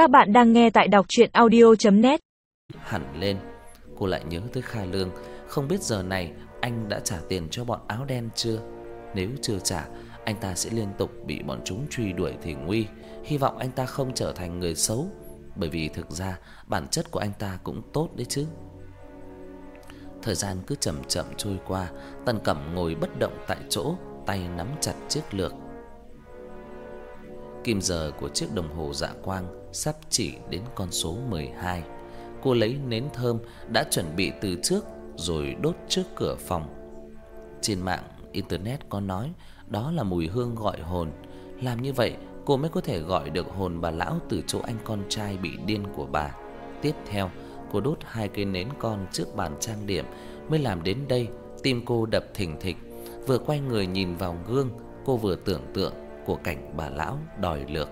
Các bạn đang nghe tại đọc chuyện audio.net Hẳn lên, Cô lại nhớ tới Kha Lương. Không biết giờ này anh đã trả tiền cho bọn áo đen chưa? Nếu chưa trả, Anh ta sẽ liên tục bị bọn chúng truy đuổi thì nguy. Hy vọng anh ta không trở thành người xấu, Bởi vì thực ra Bản chất của anh ta cũng tốt đấy chứ. Thời gian cứ chậm chậm trôi qua, Tần Cẩm ngồi bất động tại chỗ, Tay nắm chặt chiếc lược. Kim giờ của chiếc đồng hồ dạ quang sắp chỉ đến con số 12. Cô lấy nến thơm đã chuẩn bị từ trước rồi đốt trước cửa phòng. Trên mạng internet có nói đó là mùi hương gọi hồn. Làm như vậy, cô mới có thể gọi được hồn bà lão từ chỗ anh con trai bị điên của bà. Tiếp theo, cô đốt hai cây nến con trước bàn trang điểm, mới làm đến đây, tim cô đập thình thịch. Vừa quay người nhìn vào gương, cô vừa tưởng tượng của cảnh bà lão đòi lược.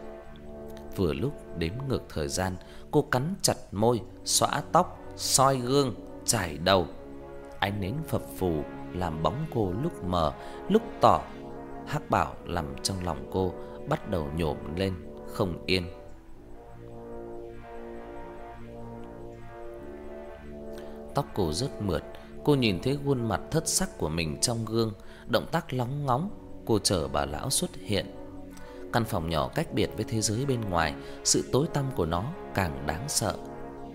Vừa lúc đếm ngược thời gian, cô cắn chặt môi, xõa tóc, soi gương, chải đầu. Ánh nến phập phù làm bóng cô lúc mờ, lúc tỏ. Hắc Bảo nằm trong lòng cô bắt đầu nhổm lên không yên. Tóc cô rất mượt, cô nhìn thấy khuôn mặt thất sắc của mình trong gương, động tác lóng ngóng, cô chờ bà lão xuất hiện. Căn phòng nhỏ cách biệt với thế giới bên ngoài, sự tối tăm của nó càng đáng sợ.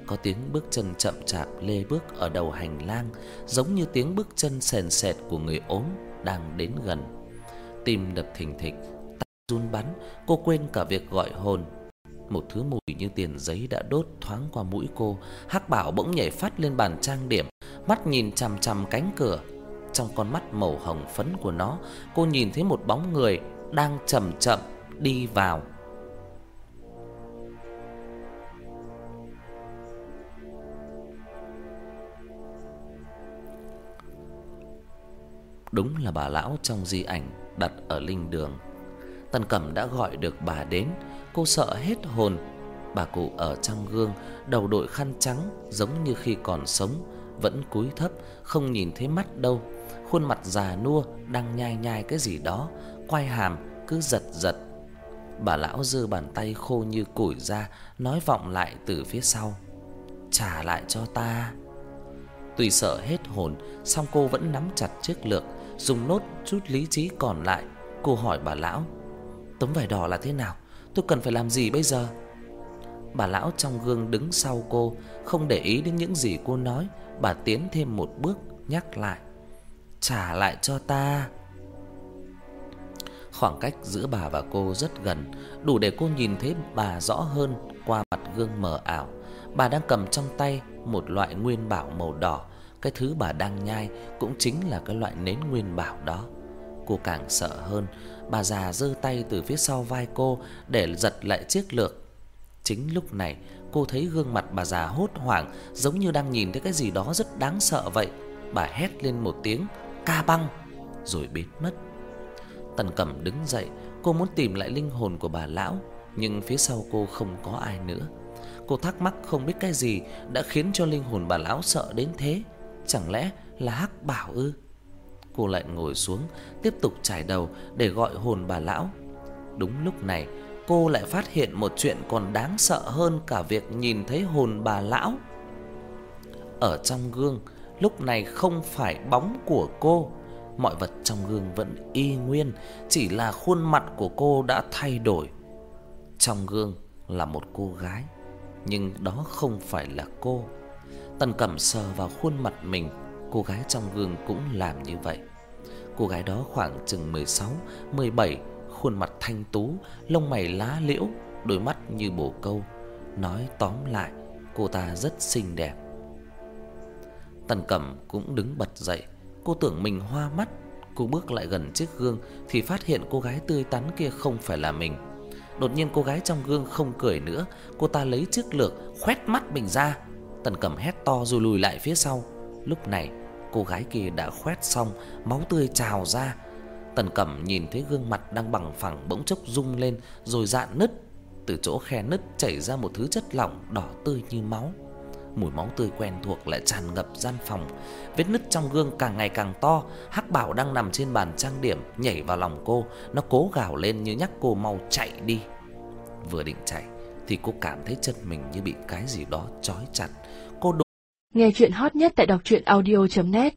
Có tiếng bước chân chậm chạp lê bước ở đầu hành lang, giống như tiếng bước chân sền sệt của người ốm đang đến gần. Tim đập thình thịch, tay run bắn, cô quên cả việc gọi hồn. Một thứ mùi như tiền giấy đã đốt thoáng qua mũi cô, Hắc Bảo bỗng nhảy phát lên bàn trang điểm, mắt nhìn chằm chằm cánh cửa. Trong con mắt màu hồng phấn của nó, cô nhìn thấy một bóng người đang chậm chậm đi vào. Đúng là bà lão trong di ảnh đặt ở linh đường. Tần Cẩm đã gọi được bà đến, cô sợ hết hồn. Bà cụ ở trong gương, đầu đội khăn trắng giống như khi còn sống, vẫn cúi thấp, không nhìn thấy mắt đâu. Khuôn mặt già nua đang nhai nhai cái gì đó, quai hàm cứ giật giật Bà lão giơ bàn tay khô như củi ra, nói vọng lại từ phía sau: "Trả lại cho ta." Tuy sợ hết hồn, song cô vẫn nắm chặt chiếc lược, dùng nốt chút lý trí còn lại, cô hỏi bà lão: "Tấm vải đỏ là thế nào? Tôi cần phải làm gì bây giờ?" Bà lão trong gương đứng sau cô, không để ý đến những gì cô nói, bà tiến thêm một bước nhắc lại: "Trả lại cho ta." Khoảng cách giữa bà và cô rất gần, đủ để cô nhìn thấy bà rõ hơn qua mặt gương mờ ảo. Bà đang cầm trong tay một loại nguyên bảo màu đỏ, cái thứ bà đang nhai cũng chính là cái loại nến nguyên bảo đó. Cô càng sợ hơn, bà già giơ tay từ phía sau vai cô để giật lại chiếc lược. Chính lúc này, cô thấy gương mặt bà già hốt hoảng, giống như đang nhìn thấy cái gì đó rất đáng sợ vậy. Bà hét lên một tiếng, "Ca băng!" rồi biến mất. Tần Cẩm đứng dậy, cô muốn tìm lại linh hồn của bà lão, nhưng phía sau cô không có ai nữa. Cô thắc mắc không biết cái gì đã khiến cho linh hồn bà lão sợ đến thế, chẳng lẽ là Hắc Bảo ư? Cô lại ngồi xuống, tiếp tục trải đầu để gọi hồn bà lão. Đúng lúc này, cô lại phát hiện một chuyện còn đáng sợ hơn cả việc nhìn thấy hồn bà lão. Ở trong gương, lúc này không phải bóng của cô mọi vật trong gương vẫn y nguyên, chỉ là khuôn mặt của cô đã thay đổi. Trong gương là một cô gái, nhưng đó không phải là cô. Tần Cẩm sờ vào khuôn mặt mình, cô gái trong gương cũng làm như vậy. Cô gái đó khoảng chừng 16, 17, khuôn mặt thanh tú, lông mày lá liễu, đôi mắt như bồ câu. Nói tóm lại, cô ta rất xinh đẹp. Tần Cẩm cũng đứng bật dậy, Cô tưởng mình hoa mắt, cô bước lại gần chiếc gương thì phát hiện cô gái tươi tắn kia không phải là mình. Đột nhiên cô gái trong gương không cười nữa, cô ta lấy chiếc lược khoét mắt mình ra. Tần Cẩm hét to rồi lùi lại phía sau. Lúc này, cô gái kia đã khoét xong, máu tươi trào ra. Tần Cẩm nhìn thấy gương mặt đang bằng phẳng bỗng chốc rung lên rồi dạn nứt. Từ chỗ khe nứt chảy ra một thứ chất lỏng đỏ tươi như máu mùi máu tươi quen thuộc lại tràn ngập gian phòng. Vết nứt trong gương càng ngày càng to, Hắc Bảo đang nằm trên bàn trang điểm nhảy vào lòng cô, nó cố gào lên như nhắc cô mau chạy đi. Vừa định chạy thì cô cảm thấy chân mình như bị cái gì đó trói chặt. Cô Nghe chuyện hot nhất tại đọc audio net